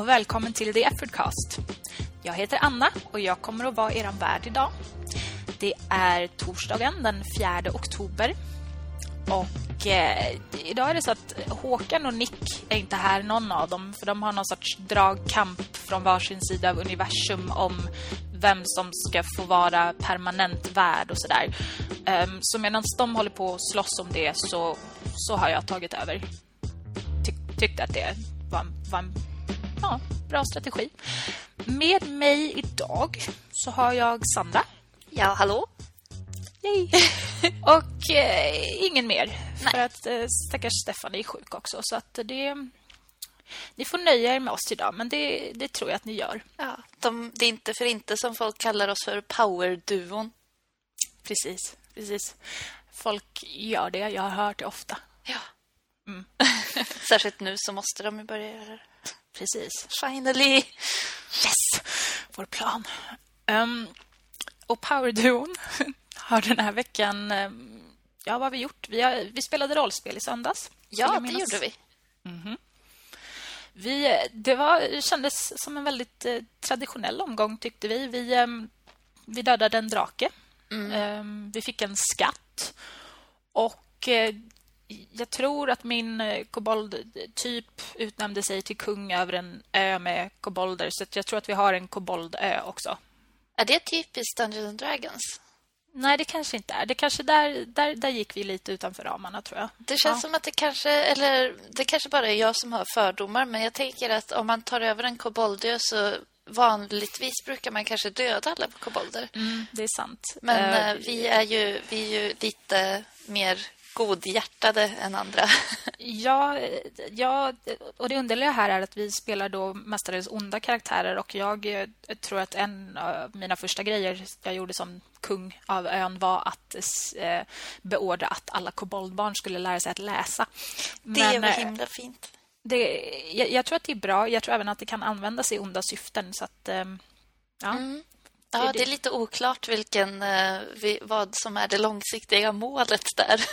Och välkommen till The Effortcast. Jag heter Anna och jag kommer att vara er värd idag. Det är torsdagen den 4 oktober. Och eh, idag är det så att Håkan och Nick är inte här, någon av dem. För de har någon sorts dragkamp från varsin sida av universum om vem som ska få vara permanent värd och sådär. Um, så medan de håller på att slåss om det så, så har jag tagit över. Ty tyckte att det var, var en ja, bra strategi. Med mig idag så har jag Sandra. Ja, hallå? Yay. och eh, ingen mer. Nej. För att eh, stackars Stefan är sjuk också. Så att det... Ni får nöja er med oss idag, men det, det tror jag att ni gör. Ja, de, det är inte för inte som folk kallar oss för power-duon. Precis, precis. Folk gör det, jag har hört det ofta. Ja. Mm. Särskilt nu så måste de börja göra det. Precis. Finally! Yes! Vår plan. Um, och Power-duon har den här veckan... Um, ja, vad har vi gjort? Vi, har, vi spelade rollspel i söndags. Ja, det gjorde vi. Mm -hmm. Vi, det var, kändes som en väldigt eh, traditionell omgång tyckte vi. Vi, eh, vi dödade en drake. Mm. Vi fick en skatt. Och eh, jag tror att min eh, kobold-typ utnämnde sig till kung över en ö med kobolder. Så jag tror att vi har en koboldö också. Är det typiskt Dungeons Dragons? Nej, det kanske inte är. Det kanske där, där, där gick vi lite utanför ramarna, tror jag. Det känns ja. som att det kanske... Eller det kanske bara är jag som har fördomar. Men jag tänker att om man tar över en koboldö så vanligtvis brukar man kanske döda alla kobolder. Mm, det är sant. Men uh, vi, är ju, vi är ju lite mer godhjärtade än andra. ja, ja, och det underliga här är att vi spelar då mestadels onda karaktärer och jag, jag tror att en av mina första grejer jag gjorde som kung av ön var att eh, beordra att alla koboldbarn skulle lära sig att läsa. Det Men, var eh, himla fint. Det, jag, jag, tror att det är bra. Jag tror även att det kan användas i onda syften. Så att, eh, ja. Mm. Ja, det är lite oklart vilken, eh, vad som är det långsiktiga målet där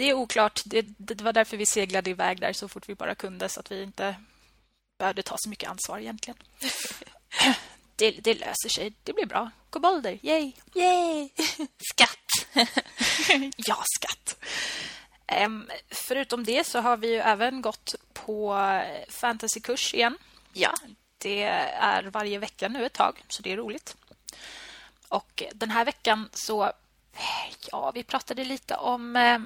det är oklart. Det, det, var därför vi seglade iväg där så fort vi bara kunde så att vi inte behövde ta så mycket ansvar egentligen. det, det löser sig. Det blir bra. Kobolder, yay! Yay! Skatt! ja, skatt. Um, förutom det så har vi ju även gått på fantasykurs igen. Ja. Det är varje vecka nu ett tag, så det är roligt. Och den här veckan så Ja, vi pratade lite om eh,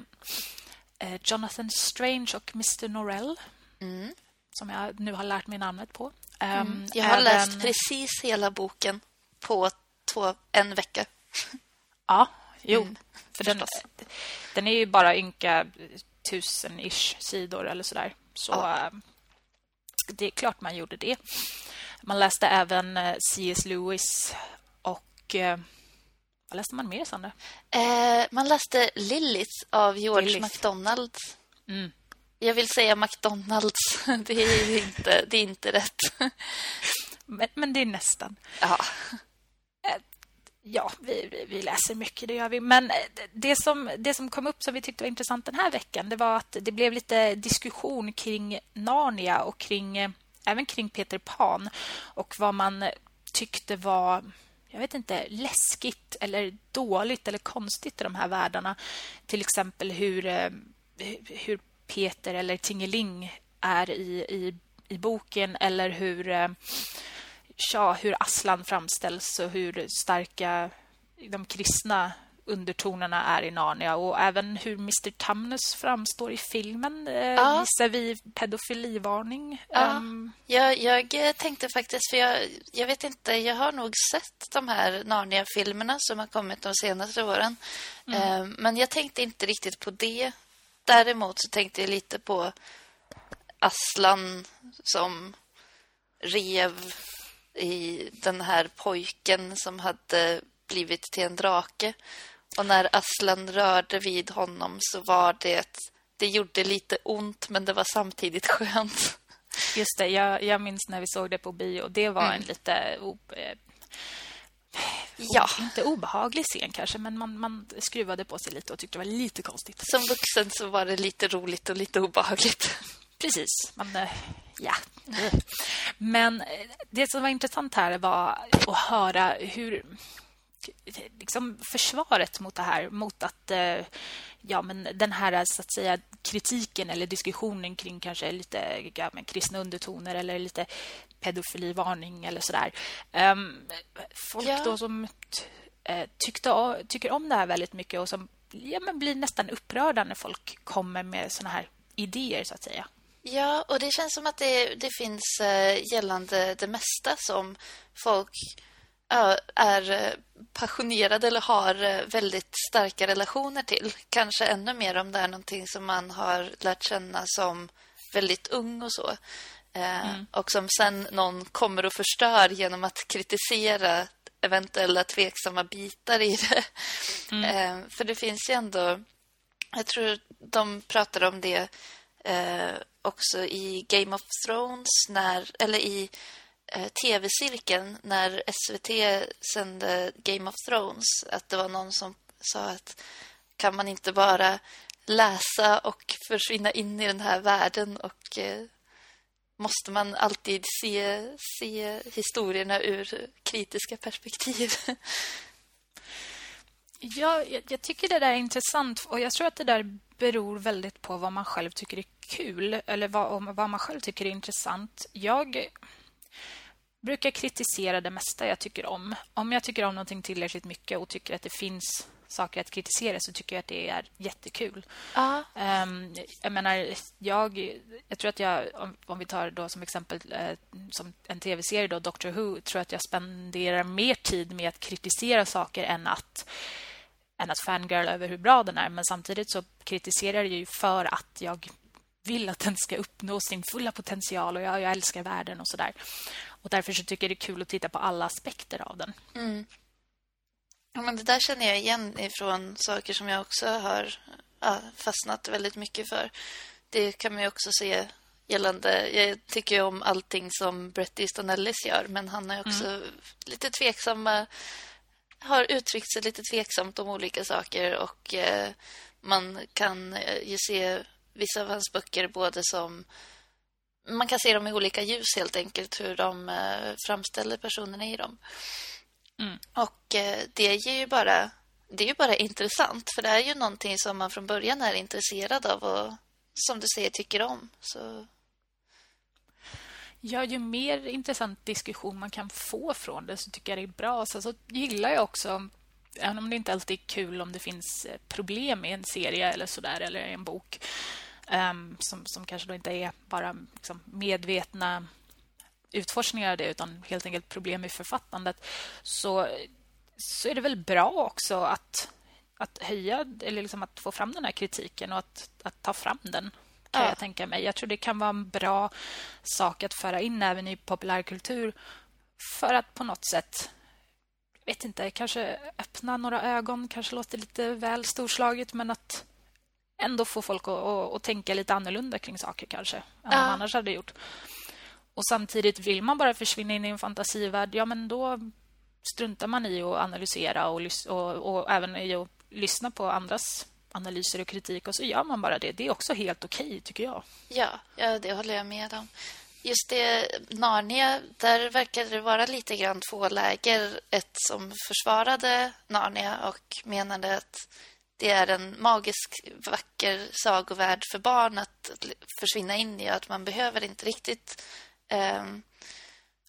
eh, Jonathan Strange och Mr. Norrell. Mm. Som jag nu har lärt mig namnet på. Mm. Um, jag har även... läst precis hela boken på två, en vecka. Ja, jo. Mm, för den, den är ju bara ynka tusen-ish sidor eller sådär. Så ja. Eh, det är klart man gjorde det. Man läste även eh, C.S. Lewis och vad läste man mer, Sandra? Eh, man läste Lilith av George Lilith. MacDonalds. Mm. Jag vill säga McDonalds. Det är inte, det är inte rätt. Men, men det är nästan. Ja. Eh, ja, vi, vi läser mycket, det gör vi. Men eh, det som, det som kom upp som vi tyckte var intressant den här veckan det var att det blev lite diskussion kring Narnia och kring, eh, även kring Peter Pan och vad man tyckte var jag vet inte, läskigt eller dåligt eller konstigt i de här världarna. Till exempel hur, eh, hur Peter eller Tingeling är i, i, i boken eller hur, eh, ja, hur Aslan framställs och hur starka de kristna undertonerna är i Narnia och även hur Mr. Tumnus framstår i filmen eh, ja. vi pedofilivarning. Ja. Um... Jag, jag tänkte faktiskt, för jag, jag vet inte, jag har nog sett de här Narnia-filmerna som har kommit de senaste åren. Mm. Um, men jag tänkte inte riktigt på det. Däremot så tänkte jag lite på Aslan som rev i den här pojken som hade blivit till en drake. Och när Aslan rörde vid honom så var det... Det gjorde lite ont, men det var samtidigt skönt. Just det, jag, jag minns när vi såg det på bio. Det var mm. en lite... Eh, ja. Inte obehaglig scen kanske, men man, man skruvade på sig lite och tyckte det var lite konstigt. Som vuxen så var det lite roligt och lite obehagligt. Precis, men eh, ja, Men eh, det som var intressant här var att höra hur liksom försvaret mot det här, mot att eh, ja, men den här så att säga kritiken eller diskussionen kring kanske lite ja, men kristna undertoner eller lite pedofilivarning eller sådär. Um, folk ja. då som eh, tyckte, tycker om det här väldigt mycket och som ja, men blir nästan upprörda när folk kommer med såna här idéer så att säga. Ja, och det känns som att det, det finns eh, gällande det mesta som folk är eh, passionerade eller har eh, väldigt starka relationer till. Kanske ännu mer om det är någonting som man har lärt känna som väldigt ung och så. Mm. Och som sen någon kommer och förstör genom att kritisera eventuella tveksamma bitar i det. Mm. För det finns ju ändå... Jag tror de pratade om det också i Game of Thrones när, eller i eh, Eh, tv-cirkeln när SVT sände Game of Thrones att det var någon som sa att kan man inte bara läsa och försvinna in i den här världen och eh, måste man alltid se, se historierna ur kritiska perspektiv. Ja, jag, jag, tycker det där är intressant och jag tror att det där beror väldigt på vad man själv tycker är kul eller vad, vad man själv tycker är intressant. Jag brukar kritisera det mesta jag tycker om. Om jag tycker om någonting tillräckligt mycket och tycker att det finns saker att kritisera så tycker jag att det är jättekul. Uh. Um, jag menar, jag, jag tror att jag, om, om vi tar då som exempel uh, som en tv-serie då, Doctor Who, tror att jag spenderar mer tid med att kritisera saker än att än att fangirl över hur bra den är. Men samtidigt så kritiserar jag ju för att jag vill att den ska uppnå sin fulla potential och jag, jag älskar världen och sådär. Och därför så tycker jag det är kul att titta på alla aspekter av den. Mm. Ja, men det där känner jag igen ifrån saker som jag också har ja, fastnat väldigt mycket för. Det kan man ju också se gällande... Jag tycker om allting som Bret Easton Ellis gör, men han är också mm. lite tveksamma har uttryckt sig lite tveksamt om olika saker och eh, man kan eh, ju se vissa av hans böcker både som man kan se dem i olika ljus helt enkelt hur de eh, framställer personerna i dem. Mm. Och eh, det är ju bara det är ju bara intressant för det är ju någonting som man från början är intresserad av och som du säger tycker om. Så Ja, ju mer intressant diskussion man kan få från det så tycker jag det är bra. Sen så gillar jag också, även om det inte alltid är kul om det finns eh, problem i en serie eller sådär eller i en bok um, som, som kanske då inte är bara liksom, medvetna utforskningar av det utan helt enkelt problem i författandet så, så är det väl bra också att, att höja eller liksom att få fram den här kritiken och att, att ta fram den kan ja. jag tänka mig. Jag tror det kan vara en bra sak att föra in även i populärkultur för att på något sätt vet inte, kanske öppna några ögon, kanske låter lite väl storslaget men att ändå få folk att, att, att tänka lite annorlunda kring saker kanske än ja. man annars hade gjort. Och samtidigt vill man bara försvinna in i en fantasivärld, ja men då struntar man i att analysera och, och, och även i att lyssna på andras analyser och kritik och så gör man bara det. Det är också helt okej, okay, tycker jag. Ja, ja, det håller jag med om. Just det, Narnia, där verkade det vara lite grann två läger. Ett som försvarade Narnia och menade att det är en magisk, vacker sagovärld för barn att försvinna in i. Att man behöver inte riktigt eh,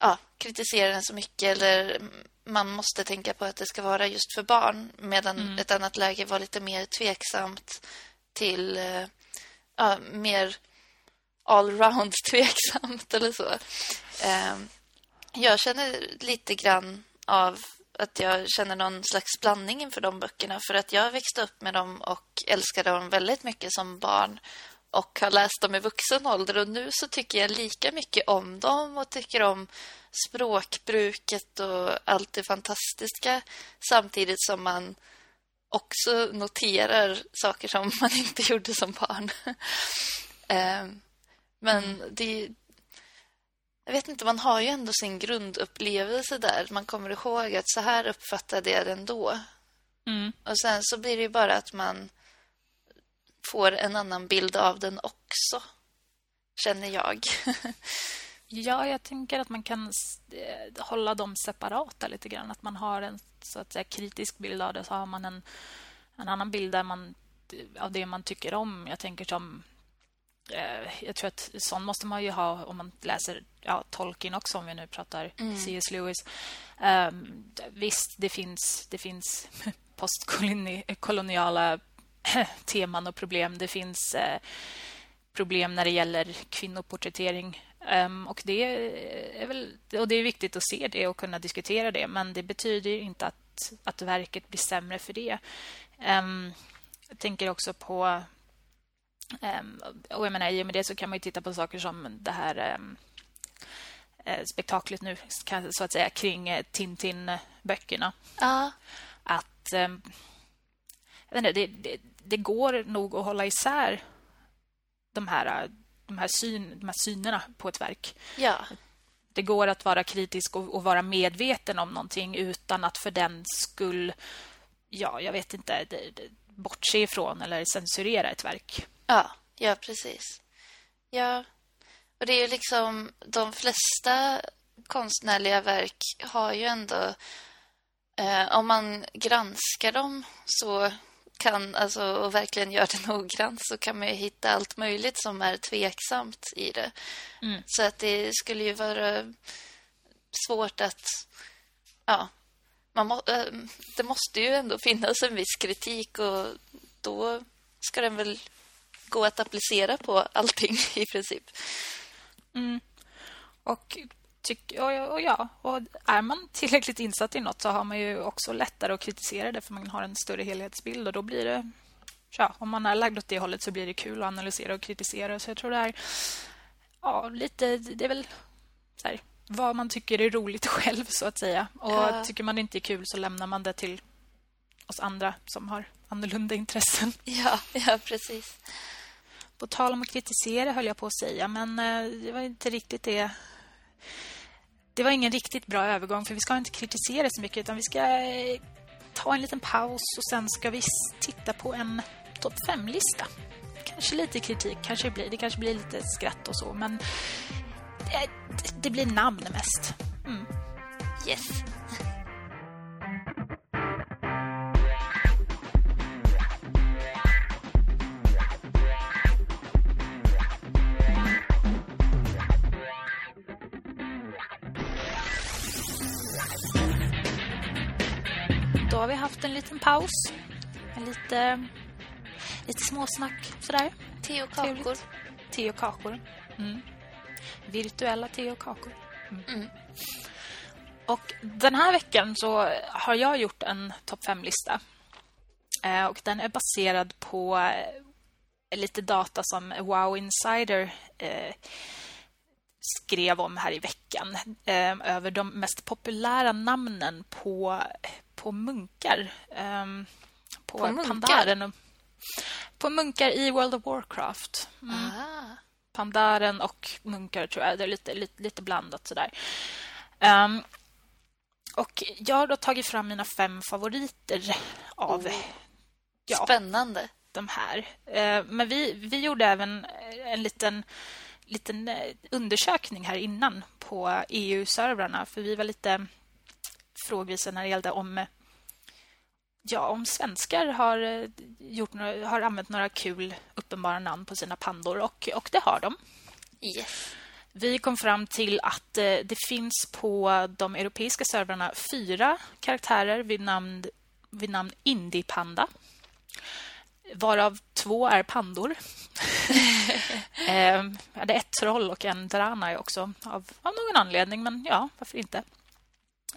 ja, kritisera den så mycket eller man måste tänka på att det ska vara just för barn medan mm. ett annat läge var lite mer tveksamt till eh, ja, mer allround tveksamt eller så. Eh, jag känner lite grann av att jag känner någon slags blandning inför de böckerna för att jag växte upp med dem och älskade dem väldigt mycket som barn och har läst dem i vuxen ålder och nu så tycker jag lika mycket om dem och tycker om språkbruket och allt det fantastiska samtidigt som man också noterar saker som man inte gjorde som barn. Ehm, men mm. det jag vet inte, man har ju ändå sin grundupplevelse där. Man kommer ihåg att så här uppfattade jag den då. Mm. Och sen så blir det ju bara att man får en annan bild av den också. Känner jag. Ja, jag tänker att man kan eh, hålla dem separata lite grann. Att man har en så att säga, kritisk bild av det så har man en, en annan bild där man, av det man tycker om. Jag tänker som... Eh, jag tror att sånt måste man ju ha om man läser ja, Tolkien också, om vi nu pratar mm. C.S. Lewis. Um, visst, det finns, det finns postkoloniala teman och problem. Det finns eh, problem när det gäller kvinnoporträttering. Um, och det är väl och det är viktigt att se det och kunna diskutera det, men det betyder inte att, att verket blir sämre för det. Um, jag tänker också på... Um, och jag menar, I och med det så kan man titta på saker som det här um, spektaklet nu, så att säga, kring eh, Tintin-böckerna. Ja. Att... Um, inte, det, det, det, går nog att hålla isär de här, de här, syn, de här synerna på ett verk. Ja. Det går att vara kritisk och, och, vara medveten om någonting utan att för den skull, ja, jag vet inte, det, bortse ifrån eller censurera ett verk. Ja, ja precis. Ja, och det är ju liksom de flesta konstnärliga verk har ju ändå eh, om man granskar dem så kan, alltså, och verkligen gör det noggrant så kan man ju hitta allt möjligt som är tveksamt i det. Mm. Så att det skulle ju vara svårt att... Ja, man må, äh, det måste ju ändå finnas en viss kritik och då ska den väl gå att applicera på allting i princip. Mm. Och Tyck, och, och, ja, och är man tillräckligt insatt i något så har man ju också lättare att kritisera det för man har en större helhetsbild och då blir det ja, om man är lagd åt det hållet så blir det kul att analysera och kritisera så jag tror det är ja, lite det är väl så här, vad man tycker är roligt själv så att säga och ja. tycker man det inte är kul så lämnar man det till oss andra som har annorlunda intressen. Ja, ja precis. På tal om att kritisera höll jag på att säga men eh, det var inte riktigt det det var ingen riktigt bra övergång för vi ska inte kritisera så mycket utan vi ska eh, ta en liten paus och sen ska vi titta på en topp 5-lista. Kanske lite kritik, kanske blir, det kanske blir lite skratt och så men det, det blir namn mest. Mm. Yes. Liten paus. En lite, lite småsnack sådär. Te och kakor. Te och kakor. Mm. Virtuella te och kakor. Mm. Mm. Och den här veckan så har jag gjort en topp 5-lista. Eh, och den är baserad på eh, lite data som Wow Insider eh, skrev om här i veckan. Eh, över de mest populära namnen på på munkar. Um, på, på munkar? Pandaren och, på munkar i World of Warcraft. Mm. Pandaren och munkar tror jag. Det är lite, lite, lite blandat sådär. Um, och jag har tagit fram mina fem favoriter av... Oh. Ja, Spännande. De här. Uh, men vi, vi gjorde även en liten liten undersökning här innan på EU-servrarna för vi var lite frågvisa när det gällde om ja, om svenskar har, eh, gjort har använt några kul uppenbara namn på sina pandor och, och det har de. Yes. Vi kom fram till att eh, det finns på de europeiska servrarna fyra karaktärer vid namn, vid namn Indiepanda. Varav två är pandor. eh, det är ett troll och en Draenei också av, av någon anledning, men ja, varför inte?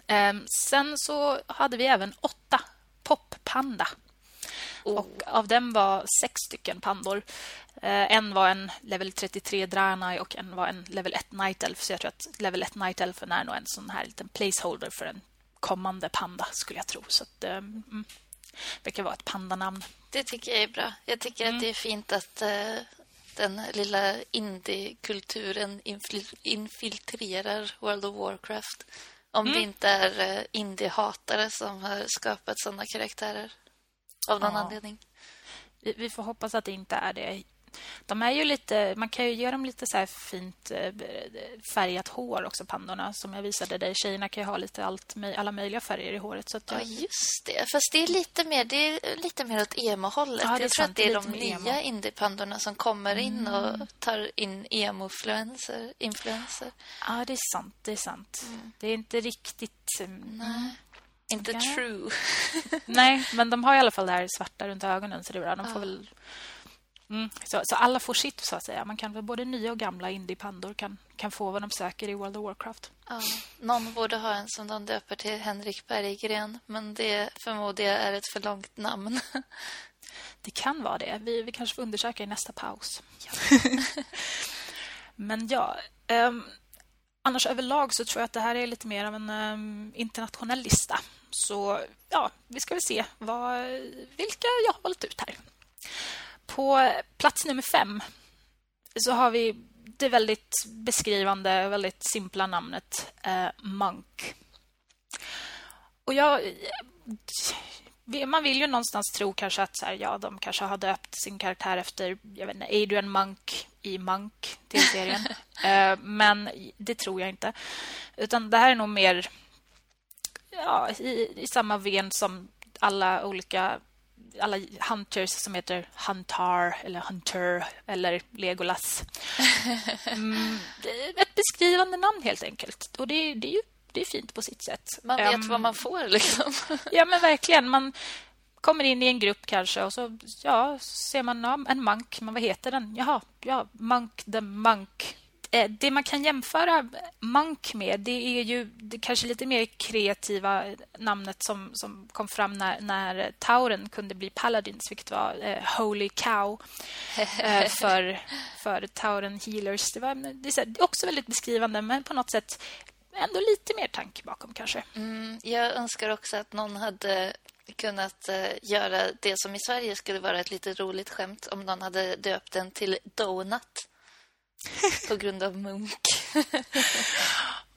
Eh, sen så hade vi även åtta poppanda. Oh. Och av dem var sex stycken pandor. Eh, en var en level 33 Draenei och en var en level 1 Night Elf. Så jag tror att level 1 Night Elf är nog en sån här liten placeholder för en kommande panda skulle jag tro. Så att, mm, verkar vara ett pandanamn. Det tycker jag är bra. Jag tycker mm. att det är fint att eh, den lilla indie-kulturen infiltrerar World of Warcraft. Om mm. det inte är uh, indie-hatare som har skapat sådana karaktärer. Av någon ja. anledning. Vi, vi, får hoppas att det inte är det. De är ju lite, man kan ju ge dem lite så här fint eh, färgat hår också, pandorna, som jag visade dig. Tjejerna kan ju ha lite allt, alla möjliga färger i håret. Så jag... Ja, just det. Fast det är lite mer, det är lite mer åt emo-hållet. Ja, jag tror att det är de nya indiepandorna som kommer in mm. och tar in emo-influenser. Influencer. Ja, det är sant. Det är sant. Mm. Det är inte riktigt... Mm, Nej. Inte ja. true. Nej, men de har i alla fall det här svarta runt ögonen så det är bra. De får ja. väl Mm. Så, så, alla får sitt, så att säga. Man kan både nya och gamla indiepandor kan, kan få vad de söker i World of Warcraft. Ja, någon borde ha en som de döper till Henrik Berggren, men det förmodar jag är ett för långt namn. Det kan vara det. Vi, vi kanske får undersöka i nästa paus. Ja. men ja, um, annars överlag så tror jag att det här är lite mer av en um, internationell lista. Så ja, vi ska väl se vad, vilka jag har valt ut här. På plats nummer fem så har vi det väldigt beskrivande, väldigt simpla namnet eh, Monk. Och jag... Man vill ju någonstans tro kanske att så här, ja, de kanske har döpt sin karaktär efter jag vet inte, Adrian Monk i Monk till serien. eh, men det tror jag inte. Utan det här är nog mer ja, i, i samma ven som alla olika alla hunters som heter Huntar eller Hunter eller Legolas. Mm, ett beskrivande namn helt enkelt. Och det, det är ju det är fint på sitt sätt. Man vet um, vad man får liksom. ja, men verkligen. Man kommer in i en grupp kanske och så ja, ser man en monk. Men vad heter den? Jaha, ja, Monk the Monk. Eh, det man kan jämföra Monk med det är ju det kanske lite mer kreativa namnet som, som kom fram när, när Tauren kunde bli Paladins, vilket var eh, Holy Cow eh, för, för Tauren Healers. Det, var, det är också väldigt beskrivande, men på något sätt ändå lite mer tanke bakom kanske. Mm, jag önskar också att någon hade kunnat uh, göra det som i Sverige skulle vara ett lite roligt skämt om någon hade döpt den till Donut. På grund av Munk.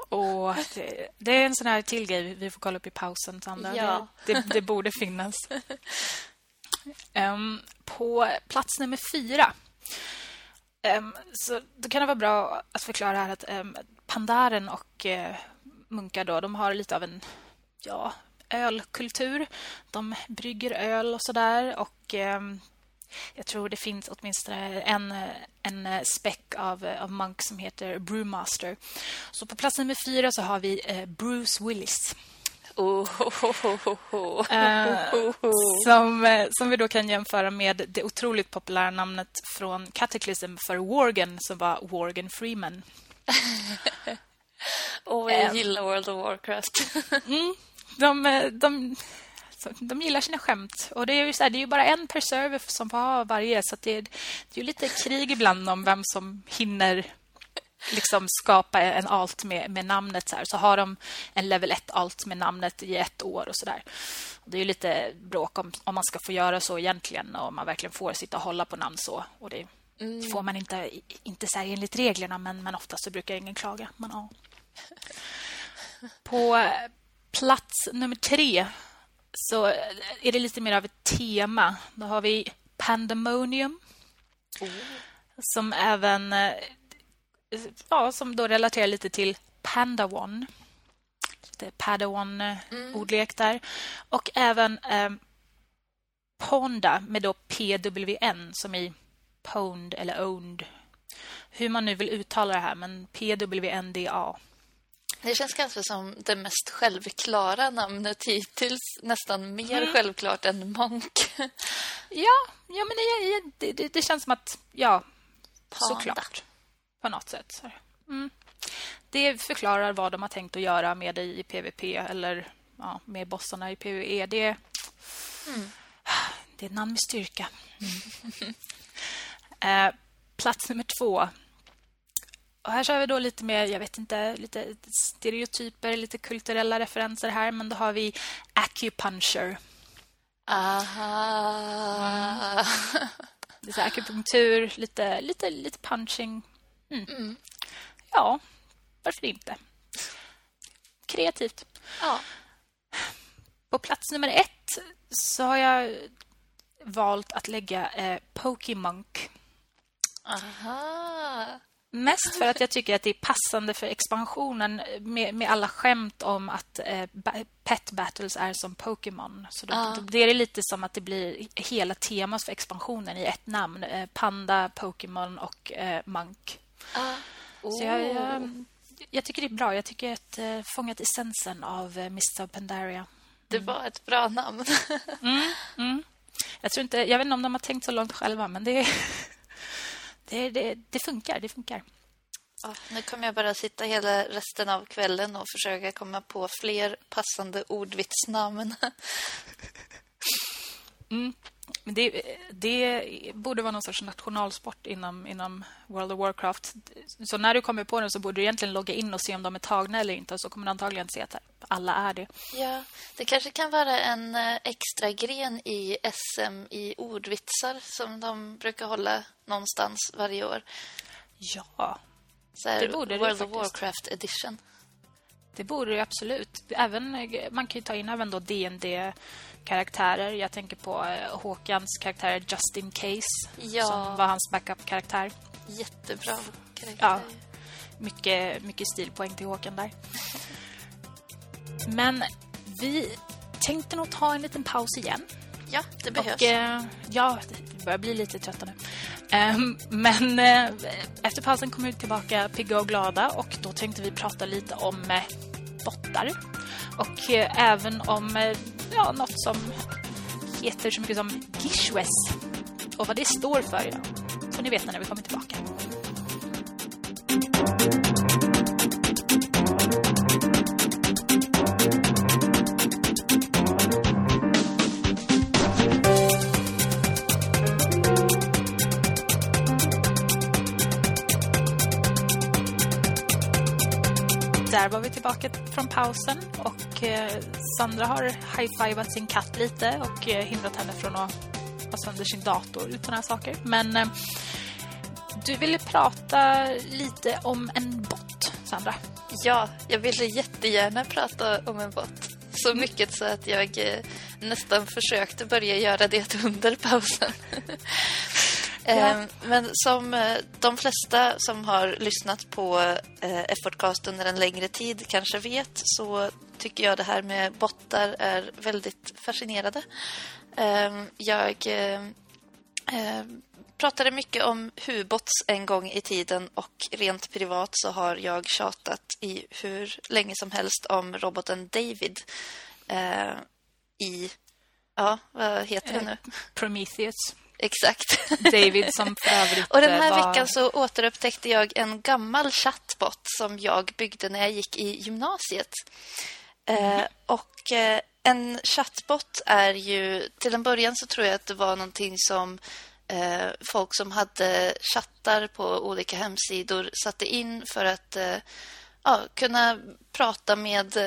Och det, det, är en sån här till grej vi får kolla upp i pausen, Sandra. Ja. Det, det, det, borde finnas. Um, på plats nummer fyra um, så då kan det vara bra att förklara här att um, Pandaren och uh, munkar då, de har lite av en ja, ölkultur. De brygger öl och sådär och jag tror det finns åtminstone en, en späck av, av Monk som heter Brewmaster. Så på plats nummer fyra så har vi eh, Bruce Willis. Oh, oh, oh, uh, som, eh, som vi då kan jämföra med det otroligt populära namnet från Cataclysm för Worgen som var Worgen Freeman. Och oh, jag gillar World of Warcraft. mm, de, eh, de, de gillar sina skämt. Och det är ju, så här, det är ju bara en per server som får ha varje. Så det, är, det är ju lite krig ibland om vem som hinner liksom skapa en alt med, med namnet. Så, här. så har de en level 1 alt med namnet i ett år och så där. Det är ju lite bråk om, om man ska få göra så egentligen och om man verkligen får sitta och hålla på namn så. Och det mm. får man inte, inte så enligt reglerna, men, men oftast så brukar ingen klaga. Men, ja. På plats nummer tre så är det lite mer av ett tema. Då har vi Pandemonium. Oh. Som även eh, ja, som då relaterar lite till Pandawan. Är Padawan-ordlek mm. där. Och även eh, Ponda med då PWN som i Pwned eller Owned. Hur man nu vill uttala det här, men PWNDA. Det känns kanske som det mest självklara namnet hittills. Nästan mer mm. självklart än Monk. ja, ja men det, det, det, känns som att, ja, Panda. såklart. På något sätt. Mm. Det förklarar vad de har tänkt att göra med dig i PVP eller ja, med bossarna i PVE. Det, mm. det är namn med styrka. Mm. eh, plats nummer två och här har vi då lite mer, jag vet inte, lite stereotyper, lite kulturella referenser här. Men då har vi acupuncture. Aha. Mm. Det är akupunktur, lite, lite, lite punching. Mm. Mm. Ja, varför inte? Kreativt. Ja. På plats nummer ett så har jag valt att lägga eh, Pokemunk. Aha. Mest för att jag tycker att det är passande för expansionen med, med alla skämt om att eh, pet battles är som Pokémon. Så då, Ja. då det lite som att det blir hela temat för expansionen i ett namn. Eh, Panda, Pokémon och eh, Monk. Ah. Så jag, jag, jag tycker det är bra. Jag tycker att eh, fångat essensen av eh, Mists of Pandaria. Det var ett bra namn. Jag, tror inte, jag vet inte om de har tänkt så långt själva, men det, det, det, det funkar. Det funkar. Ja, nu kommer jag bara sitta hela resten av kvällen och försöka komma på fler passande ordvitsnamn. Men det, det borde vara någon sorts nationalsport inom, inom World of Warcraft. Så när du kommer på den så borde du egentligen logga in och se om de är tagna eller inte. Och så kommer du antagligen se att alla är det. Ja, det kanske kan vara en eh, extra gren i SM i ordvitsar som de brukar hålla någonstans varje år. Ja, här, Det borde det World of faktiskt. Warcraft edition. det borde det absolut. Även, man kan ju ta in även då D&D karaktärer Jag tänker på eh, Håkans karaktär Just In Case. Ja. Som var hans backup-karaktär. Jättebra karaktär. Ja. Mycket, mycket stilpoäng till Håkan där. Men vi tänkte nog ta en liten paus igen. ja, det behövs. Och, eh, ja, vi börjar bli lite trötta nu. Ehm, men eh, efter pausen kommer vi tillbaka pigga och glada och då tänkte vi prata lite om bottar. Och eh, även om eh, ja, något som heter så mycket som Gishwes. Och vad det står för Så ni vet när vi kommer tillbaka. Där var vi tillbaka från pausen och eh, Sandra har high-fivat sin katt lite och eh, hindrat henne från att ha sönder sin dator utan här saker. Men eh, du ville prata lite om en bot, Sandra. Ja, jag ville jättegärna prata om en bot. Så mycket så att jag nästan försökte börja göra det under pausen. Eh, Men som eh, de flesta som har lyssnat på eh, Effortcast under en längre tid kanske vet så tycker jag det här med bottar är väldigt fascinerande. Eh, Jag pratade mycket om Hubots en gång i tiden och rent privat så har jag tjatat i hur länge som helst om roboten David i... Ja, vad heter det nu? Prometheus. Exakt. David som för övrigt Och den här eh, var... veckan så återupptäckte jag en gammal chattbot som jag byggde när jag gick i gymnasiet. Eh, och eh, en chattbot är ju... Till en början så tror jag att det var någonting som eh, folk som hade chattar på olika hemsidor satte in för att ja, kunna prata med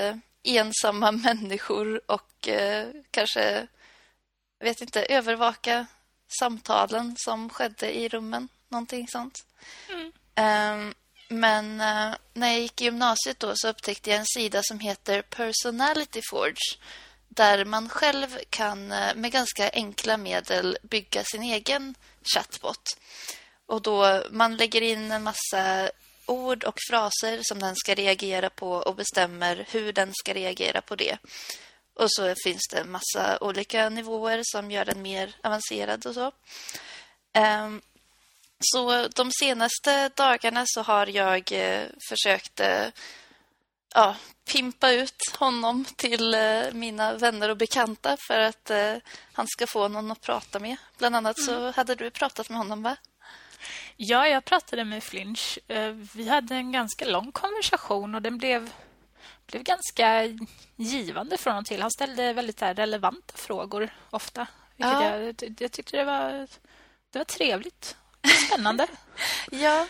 ensamma människor och kanske, vet inte, övervaka samtalen som skedde i rummen. Någonting sånt. Ehm, men eh, när jag gick i gymnasiet då så upptäckte jag en sida som heter Personality Forge där man själv kan eh, med ganska enkla medel bygga sin egen chatbot. Och då man lägger in en massa ord och fraser som den ska reagera på och bestämmer hur den ska reagera på det. Och så finns det en massa olika nivåer som gör den mer avancerad och så. Ehm, så de senaste dagarna så har jag eh, försökt eh, ja, pimpa ut honom till eh, mina vänner och bekanta för att eh, han ska få någon att prata med. Bland annat så hade du pratat med honom, va? Ja, jag pratade med Flinch. Eh, Vi hade en ganska lång konversation och den blev, blev ganska givande från och till. Han ställde väldigt här relevanta frågor ofta. Ja. jag, jag tyckte det var, det var trevligt. Spännande. Ja.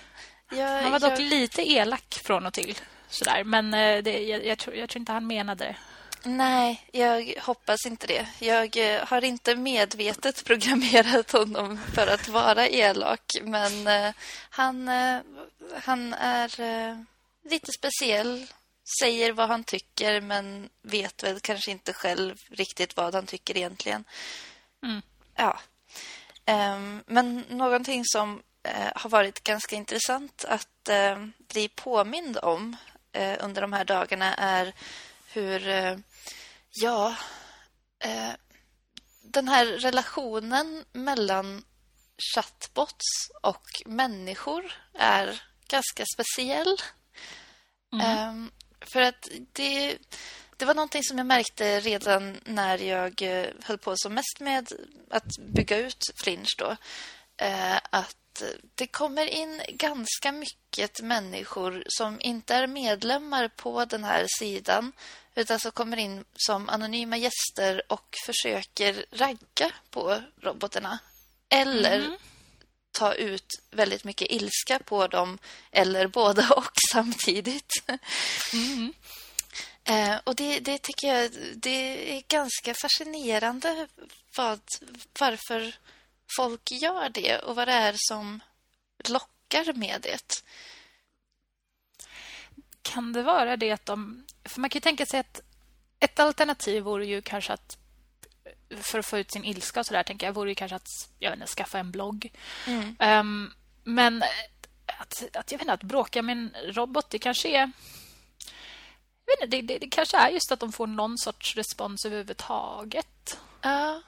Jag, Han var dock jag, lite elak från och till. Sådär. Men eh, det, jag, jag, tror, jag tror inte han menade det. nej, jag hoppas inte det. Jag eh, har inte medvetet programmerat honom för att vara elak. Men eh, han, han är lite speciell. Säger vad han tycker men vet väl kanske inte själv riktigt vad han tycker egentligen. Mm. Ja. Ehm, men någonting som eh, har varit ganska intressant att eh, bli påmind om eh, under de här dagarna är hur, ja, den här relationen mellan chatbots och människor är ganska speciell. Mm. Um, för att det, det var någonting som jag märkte redan när jag eh, höll på som mest med att bygga ut Flinch då. Eh, att det kommer in ganska mycket människor som inte är medlemmar på den här sidan utan som kommer in som anonyma gäster och försöker ragga på robotarna. Eller mm ta ut väldigt mycket ilska på dem eller båda och samtidigt. Mm. Eh, och det, det, tycker jag det är ganska fascinerande vad, varför folk gör det och vad det är som lockar med det. Kan det vara det att de... För man kan tänka sig att ett alternativ vore ju kanske att för att få ut sin ilska och så där tänker jag vore ju kanske att jag vet inte, skaffa en blogg. Mm. Um, men att, att, jag vet inte, att bråka med en robot, det kanske är... Jag vet inte, det, det, det kanske är just att de får någon sorts respons överhuvudtaget. Ja.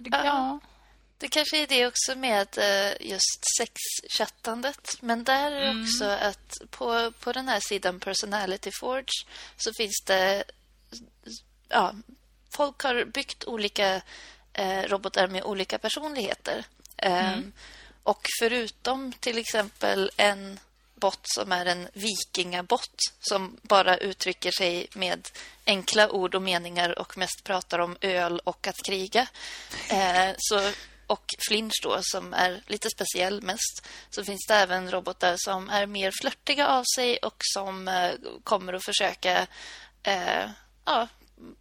Det, ja. ja. Det kanske är det också med eh, just sexchattandet. Men där är mm. också att på, på den här sidan Personality Forge så finns det ja, folk har byggt olika eh, robotar med olika personligheter. Eh, mm. Och förutom till exempel en bot som är en vikingabot som bara uttrycker sig med enkla ord och meningar och mest pratar om öl och att kriga. Eh, så, och Flinch då, som är lite speciell mest. Så finns det även robotar som är mer flörtiga av sig och som eh, kommer att försöka eh, ja,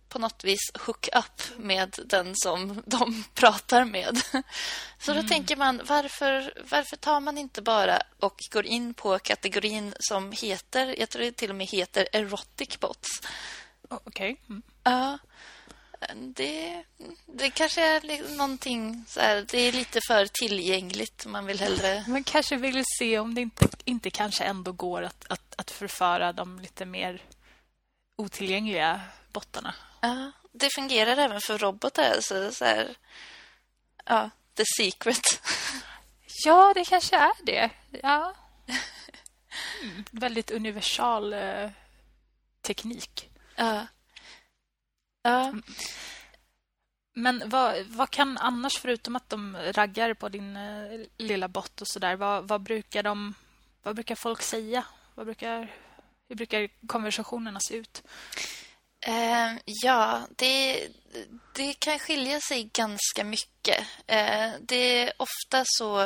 på något vis hook up med den som de pratar med. Så då mm. tänker man, varför, varför tar man inte bara och går in på kategorin som heter, jag tror det till och med heter erotic bots. Okej. Okay. Mm. Ja. Det, det kanske är någonting så här, det är lite för tillgängligt. Man vill hellre... Man kanske vill se om det inte, inte kanske ändå går att, att, att förföra de lite mer otillgängliga bottarna. Ja, det fungerar även för robotar. Så, så här, ja, the secret. Ja, det kanske är det. Ja. Mm, väldigt universal eh, teknik. Ja. Ja. Men vad, vad kan annars, förutom att de raggar på din eh, lilla bot och sådär, vad, vad brukar de, vad brukar folk säga? Vad brukar, hur brukar konversationerna se ut? Eh, ja, det, det kan skilja sig ganska mycket. Eh, det är ofta så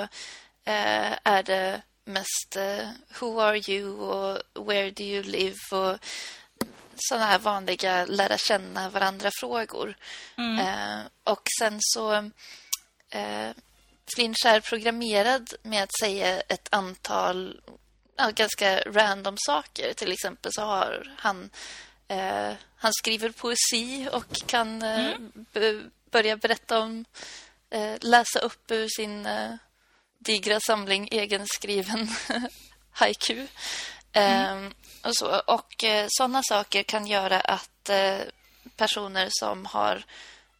eh, är det mest eh, Who are you och Where do you live och sådana här vanliga lära känna varandra-frågor. Mm. Eh, och sen så eh, Flinch är programmerad med att säga ett antal ja, ganska random saker. Till exempel så har han Eh, han skriver poesi och kan eh, mm. börja berätta om, eh, läsa upp ur sin eh, digra samling egenskriven haiku. Mm. och så. och sådana saker kan göra att personer som har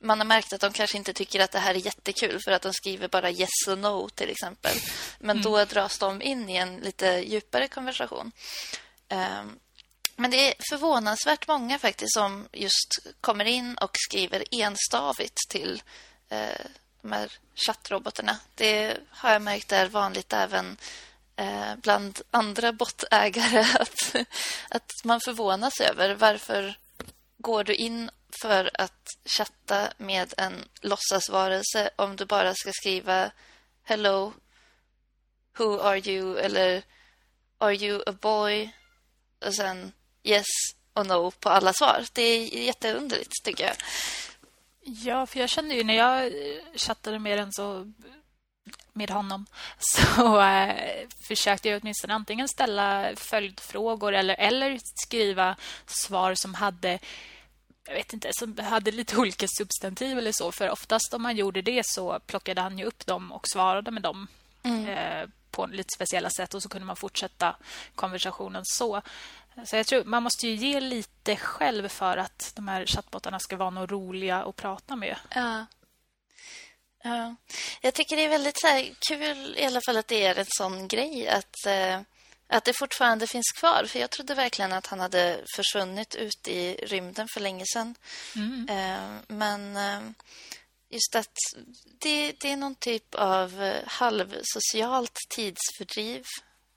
man har märkt att de kanske inte tycker att det här är jättekul för att de skriver bara yes och no till exempel. Men mm. då dras de in i en lite djupare konversation. Um, men det är förvånansvärt många faktiskt som just kommer in och skriver enstavigt till eh, de här chattrobotarna. Det har jag märkt är vanligt även eh, bland andra botägare att, att man förvånas över varför går du in för att chatta med en låtsasvarelse om du bara ska skriva Hello, who are you? Eller Are you a boy? Och sen yes och no på alla svar. Det är jätteunderligt tycker jag. Ja, för jag kände ju när jag eh, chattade med den så med honom så äh, försökte jag åtminstone antingen ställa följdfrågor eller, eller skriva svar som hade jag vet inte, som hade lite olika substantiv eller så. För oftast om man gjorde det så plockade han ju upp dem och svarade med dem. mm. eh, på lite speciella sätt och så kunde man fortsätta konversationen så. Så jag tror man måste ju ge lite själv för att de här chattbottarna ska vara något roliga att prata med. Ja. Ja. Jag tycker det är väldigt så kul i alla fall att det är en sån grej att, eh, att det fortfarande finns kvar. För jag trodde verkligen att han hade försvunnit ut i rymden för länge sedan. Mm. Eh, men eh, just att det, det är någon typ av eh, halvsocialt tidsfördriv.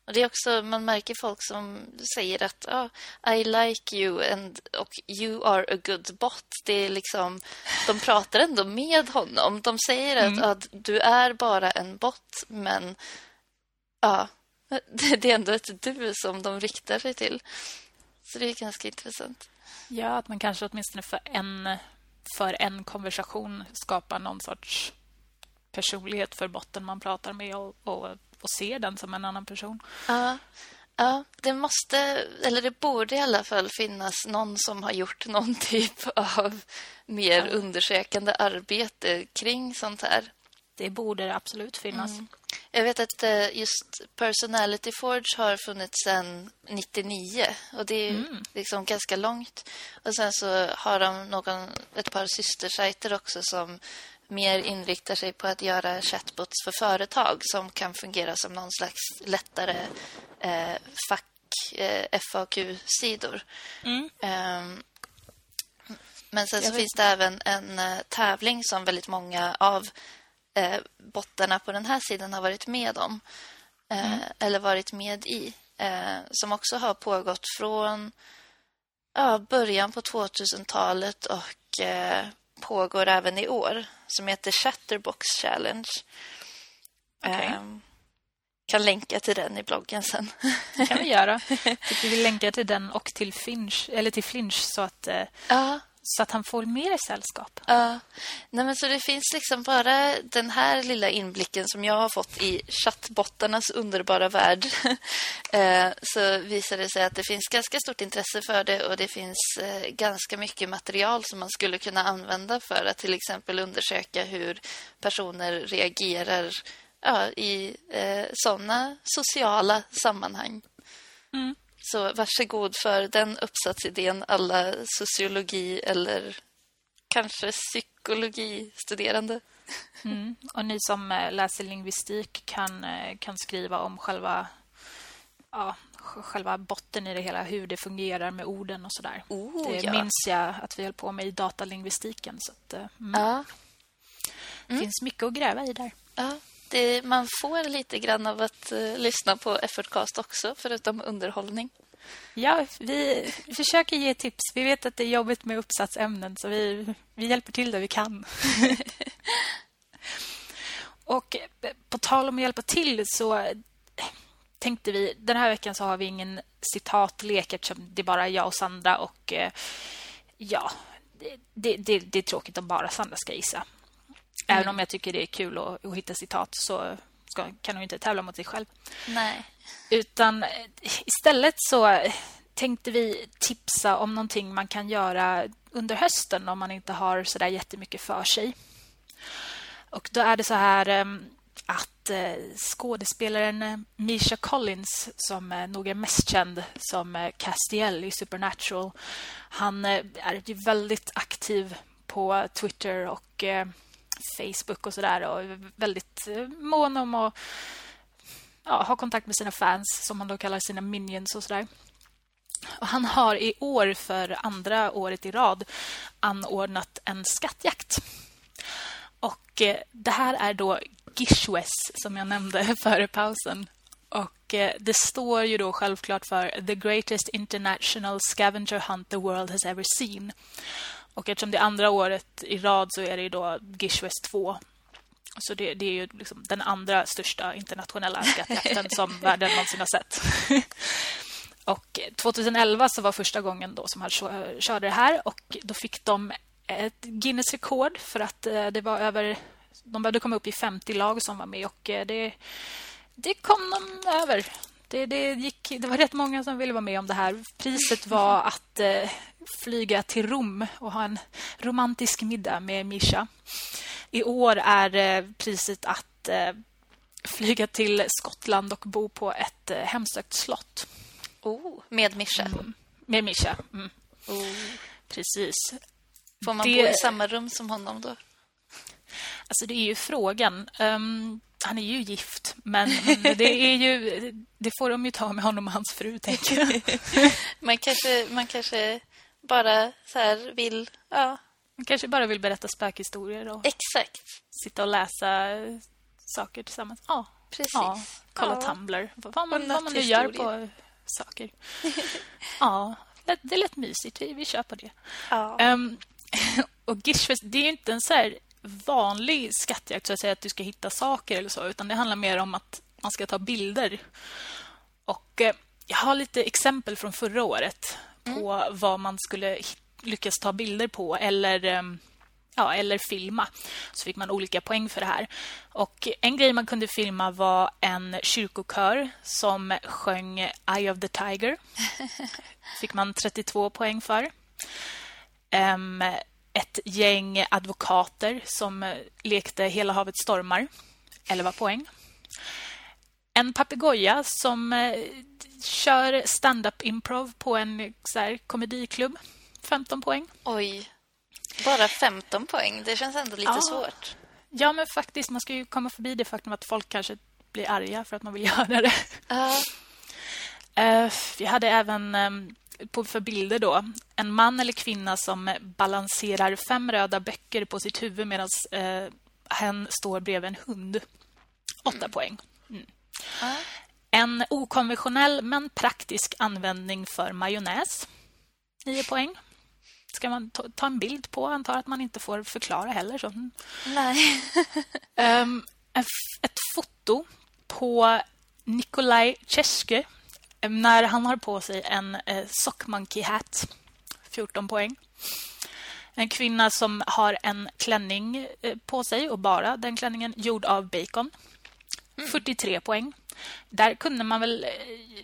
Och det är också, man märker folk som säger att oh, I like you and, och you are a good bot. Det är liksom, de pratar ändå med honom. De säger mm. att, att du är bara en bot, men ja, det är ändå ett du som de riktar sig till. Så det är ganska intressant. Ja, att man kanske åtminstone för en för en konversation skapa någon sorts personlighet för botten man pratar med och, och, och ser den som en annan person. Ja. Ja, det måste, eller det borde i alla fall finnas någon som har gjort någon typ av mer ja. undersökande arbete kring sånt här. Det borde det absolut finnas. Mm. Jag vet att eh, just Personality Forge har funnits sedan 99 och det är mm. liksom ganska långt. Och sen så har de någon, ett par systersajter också som mer inriktar sig på att göra chatbots för företag som kan fungera som någon slags lättare eh, fack, eh, FAQ-sidor. Mm. Um, men sen så finns det även en uh, tävling som väldigt många av eh, bottarna på den här sidan har varit med om. Eh, mm. Eller varit med i. Som också har pågått från ja, början på 2000-talet och pågår även i år. Som heter Chatterbox Challenge. Okay. Ehm, kan länka till den i bloggen sen. Det kan vi göra. Vi vill länka till den och till Finch, eller till Flinch så att eh, ja så att han får mer sällskap. Ja. Nej, men så det finns liksom bara den här lilla inblicken som jag har fått i chattbottarnas underbara värld. Eh, så visar det sig att det finns ganska stort intresse för det och det finns eh, ganska mycket material som man skulle kunna använda för att till exempel undersöka hur personer reagerar ja, i eh, sådana sociala sammanhang. Mm. Så varsågod för den uppsatsidén alla sociologi eller kanske psykologistuderande. Mm. Och ni som eh, läser lingvistik kan, eh, kan skriva om själva, ja, själva botten i det hela, hur det fungerar med orden och sådär. Oh, det ja. minns jag att vi höll på med i datalingvistiken. Så att, eh, mm. ja. Det mm. finns mycket att gräva i där. Ja det, man får lite grann av att uh, lyssna på Effortcast också, förutom underhållning. Ja, vi försöker ge tips. Vi vet att det är jobbigt med uppsatsämnen, så vi, vi hjälper till där vi kan. Och eh, på tal om att hjälpa till så tänkte vi... Den här veckan så har vi ingen citatlek eftersom det är bara jag och Sandra. Och eh, ja, det, det, det är tråkigt om bara Sandra ska gissa. Även mm. om jag tycker det är kul att, att hitta citat så ska, kan hon inte tävla mot sig själv. Nej. Utan eh, istället så tänkte vi tipsa om någonting man kan göra under hösten om man inte har så där jättemycket för sig. Och då är det så här ehm, att eh, skådespelaren eh, Misha Collins som nog är mest känd som Castiel i Supernatural. Han är väldigt aktiv på Twitter och Facebook och sådär och är väldigt eh, mån om att ja, ha kontakt med sina fans som han då kallar sina minions och sådär. Och han har i år för andra året i rad anordnat en skattjakt. Och eh, det här är då Gishwes som jag nämnde före pausen. Och eh, det står ju då självklart för The Greatest International Scavenger Hunt the World Has Ever Seen. Och eftersom det är andra året i rad så är det då Gishwest 2. Så det, det är ju liksom den andra största internationella skattjakten som världen någonsin har sett. och 2011 så var första gången då som han körde det här och då fick de ett Guinness rekord för att eh, det var över de behövde komma upp i 50 lag som var med och eh, det, det kom de över. Det, det, gick, det var rätt många som ville vara med om det här. Priset var att eh, flyga till Rom och ha en romantisk middag med Misha. I år är eh, priset att eh, flyga till Skottland och bo på ett eh, hemsökt slott. Oh, med Mischa. Mm. Med Mischa. Mm. Oh. Precis. Får man det... bo i samma rum som honom då? Alltså det är ju frågan. Um, han är ju gift, men, men, det är ju det får de ju ta med honom och hans fru, tänker jag. man, kanske, man kanske bara så här vill... Ja. Man kanske bara vill berätta spökhistorier och Exakt. sitta och läsa saker tillsammans. Ja, precis. Ja, kolla ja. Tumblr. Vad man, vad man nu gör på saker. ja, det är lätt mysigt. Vi, vi kör på det. Ja. Um, och Gishfest, det är inte en så här vanlig skattjakt så att säga att du ska hitta saker eller så, utan det handlar mer om att man ska ta bilder. Och eh, jag har lite exempel från förra året på mm. vad man skulle lyckas ta bilder på eller eh, ja, eller filma. Så fick man olika poäng för det här. Och en grej man kunde filma var en kyrkokör som sjöng Eye of the Tiger. fick man 32 poäng för. Um, ett gäng advokater som lekte Hela havet stormar. 11 poäng. En papegoja som eh, kör stand-up improv på en så här, komediklubb. 15 poäng. Oj. Bara 15 poäng. Det känns ändå lite ja. svårt. Ja, men faktiskt. Man ska ju komma förbi det faktum att folk kanske blir arga för att man vill göra det. Uh, vi hade även um, på, för bilder då en man eller kvinna som balanserar fem röda böcker på sitt huvud medan uh, hen står bredvid en hund. Åtta mm. poäng. Mm. Uh. En okonventionell men praktisk användning för majonnäs. Nio poäng ska man ta en bild på. Antar att man inte får förklara heller. Så. Nej. um, ett foto på Nikolaj Ceske när han har på sig en eh, sockmonkey hat. 14 poäng. En kvinna som har en klänning eh, på sig och bara den klänningen gjord av bacon. Mm. 43 poäng. Där kunde man väl eh,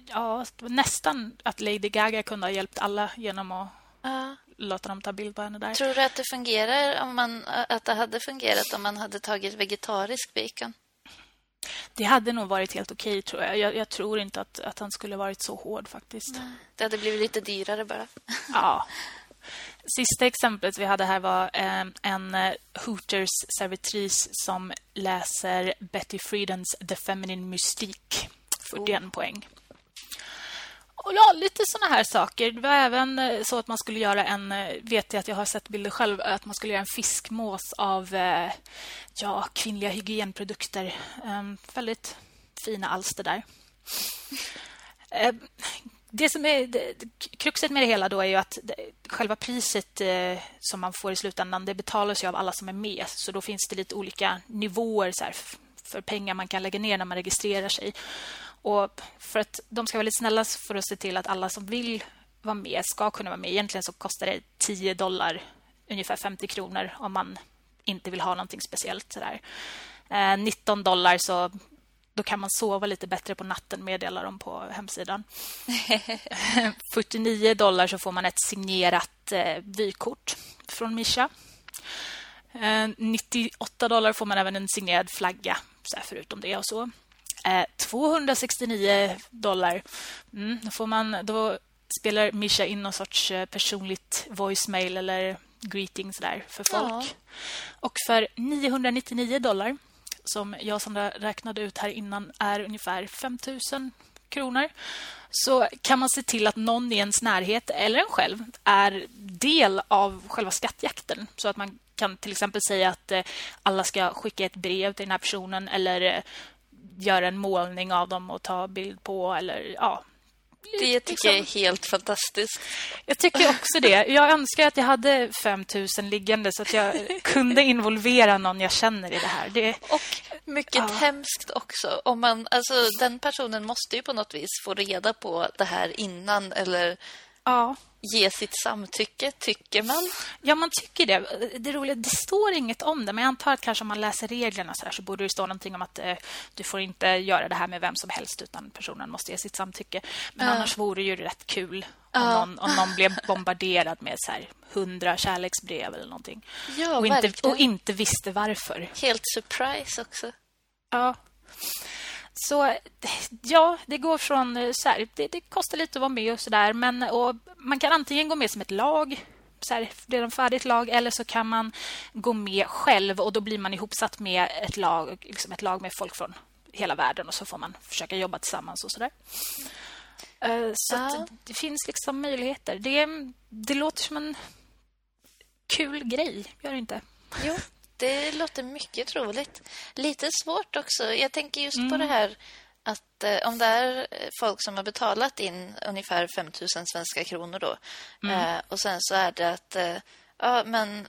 ja, nästan att Lady Gaga kunde ha hjälpt alla genom att uh låta dem ta bild på henne där. Tror du att det fungerar om man att det hade fungerat om man hade tagit vegetarisk bacon? Det hade nog varit helt okej tror jag. Jag, jag tror inte att, att han skulle varit så hård faktiskt. Det hade blivit lite dyrare bara. Ja. Sista exemplet vi hade här var eh, en Hooters servitris som läser Betty Friedens The Feminine Mystique. 41 oh. poäng. Och ja, lite såna här saker. Det var även eh, så att man skulle göra en... Eh, vet jag att jag har sett bilder själv. Eh, att man skulle göra en fiskmås av ja, kvinnliga hygienprodukter. Ehm, väldigt fina alster där. Ehm, det som är det, kruxet med det hela då är ju att det, själva priset eh, som man får i slutändan det betalas ju av alla som är med. Så då finns det lite olika nivåer så här, för pengar man kan lägga ner när man registrerar sig. Och för att de ska vara lite snälla för att se till att alla som vill vara med ska kunna vara med. Egentligen så kostar det 10 dollar, ungefär 50 kronor om man inte vill ha någonting speciellt. Sådär. Eh, 19 dollar så då kan man sova lite bättre på natten, meddelar de på hemsidan. 49 dollar så får man ett signerat eh, vykort från Misha. Eh, 98 dollar får man även en signerad flagga, så här, förutom det och så. 269 eh, dollar. Mm, då, får man, då spelar Misha in någon sorts eh, personligt voicemail eller greetings där för folk. Ja. Och för 999 dollar, som jag och Sandra räknade ut här innan är ungefär 5000 kronor så kan man se till att någon i ens närhet eller en själv är del av själva skattjakten. Så att man kan till exempel säga att eh, alla ska skicka ett brev till den här personen eller göra en målning av dem och ta bild på eller ja. Det tycker liksom. jag är helt fantastiskt. Jag tycker också det. Jag önskar att jag hade 5000 liggande så att jag kunde involvera någon jag känner i det här. Det... Och mycket ja. hemskt också. Om man, alltså, den personen måste ju på något vis få reda på det här innan eller ja ge sitt samtycke, tycker man? Ja, man tycker det. Det roliga, det står inget om det, men jag antar att kanske om man läser reglerna så, här, så borde det stå någonting om att eh, du får inte göra det här med vem som helst utan personen måste ge sitt samtycke. Men ja. annars vore det ju rätt kul om, ja. någon, om någon blev bombarderad med så här, hundra kärleksbrev eller någonting. Ja, och, inte, och inte visste varför. Helt surprise också. Ja. Så ja, det går från eh, så här, det, det, kostar lite att vara med och så där, men och man kan antingen gå med som ett lag så här, redan färdigt lag eller så kan man gå med själv och då blir man ihopsatt med ett lag, liksom ett lag med folk från hela världen och så får man försöka jobba tillsammans och så där. Eh, så ja. det finns liksom möjligheter. Det, det låter som en kul grej, gör det inte? Jo, det låter mycket roligt. Lite svårt också. Jag tänker just mm. på det här att eh, om det är folk som har betalat in ungefär 5 000 svenska kronor då mm. eh, och sen så är det att eh, ja, men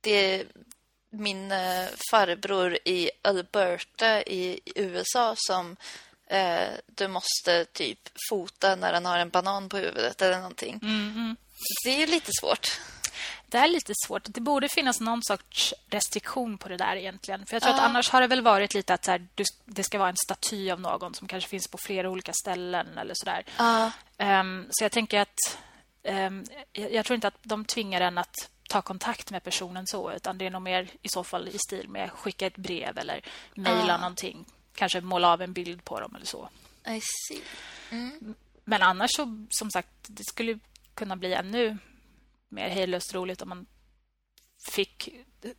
det min eh, farbror i Alberta i USA som eh, du måste typ fota när han har en banan på huvudet eller någonting. Mm, mm. Det är ju lite svårt. Det är lite svårt. Det borde finnas någon sorts restriktion på det där egentligen. För jag tror uh. att annars har det väl varit lite att så här, det ska vara en staty av någon som kanske finns på flera olika ställen eller sådär. Uh. Um, så jag tänker att um, jag, jag, tror inte att de tvingar en att ta kontakt med personen så utan det är nog mer i så fall i stil med skicka ett brev eller mejla uh. någonting. Kanske måla av en bild på dem eller så. I see. Mm. Men annars så, som sagt, det skulle kunna bli ännu mer hejdlöst roligt om man fick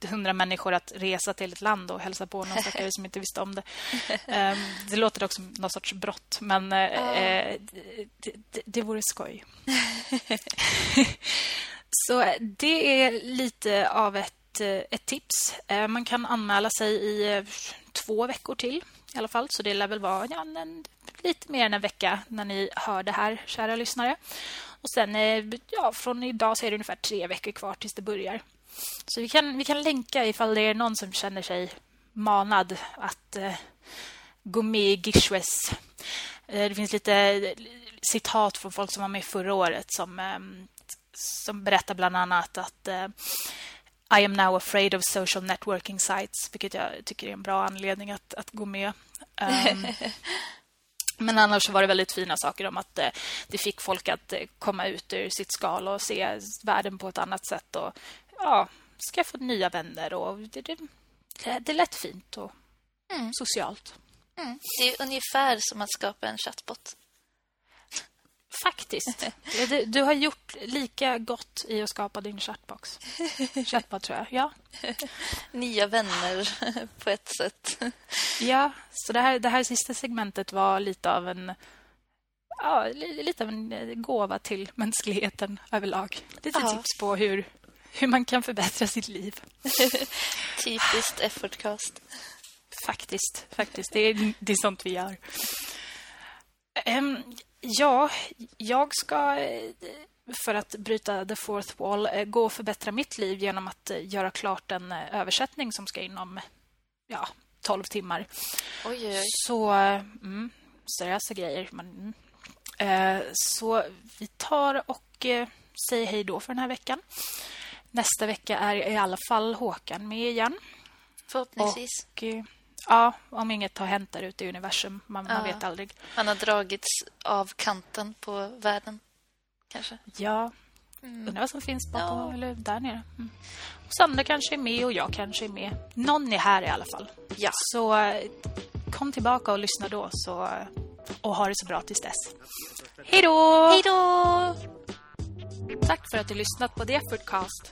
hundra människor att resa till ett land och hälsa på någon stackare som inte visste om det. Um, det låter också som någon sorts brott, men uh. eh, det, det, det vore skoj. Så det är lite av ett, ett tips. Man kan anmäla sig i två veckor till i alla fall. Så det lär väl vara ja, en, lite mer än en vecka när ni hör det här, kära lyssnare. Och sen eh, ja, från idag så är det ungefär tre veckor kvar tills det börjar. Så vi kan, vi kan länka ifall det är någon som känner sig manad att eh, gå med i Gishwes. Eh, det finns lite eh, citat från folk som var med förra året som, eh, som berättar bland annat att eh, I am now afraid of social networking sites, vilket jag tycker är en bra anledning att, att gå med. Um, Men annars var det väldigt fina saker om att eh, det fick folk att eh, komma ut ur sitt skal och se världen på ett annat sätt och ja, skaffa nya vänner och det, det, det lät fint och mm. socialt. Mm. Det är ungefär som att skapa en chattbot. Faktiskt. Du, du, har gjort lika gott i att skapa din chatbox. Chatbot, tror jag. Ja. Nya vänner på ett sätt. Ja, så det här, det här sista segmentet var lite av en ja, lite av en eh, gåva till mänskligheten överlag. Lite Aha. tips på hur, hur man kan förbättra sitt liv. Typiskt effortcast. Faktiskt, faktiskt. Det är, det är sånt vi gör. Um, Ja, jag ska eh, för att bryta the fourth wall eh, gå och förbättra mitt liv genom att eh, göra klart en översättning som ska inom ja, 12 timmar. Oj, oj. Så mm, seriösa grejer. Men, mm. så vi tar och säger hej då för den här veckan. Nästa vecka är i alla fall Håkan med igen. Förhoppningsvis. Och, Ja, om inget har hänt där ute i universum. Man, ja. man vet aldrig. Han har dragits av kanten på världen, kanske. Ja. Mm. Undrar vad som finns bakom, ja. eller där nere. Mm. Sandra kanske är med och jag kanske är med. Någon är här i alla fall. Ja. Så kom tillbaka och lyssna då. Så, och ha det så bra tills dess. Hej då! Hej då! Tack för att du lyssnat på The Effortcast.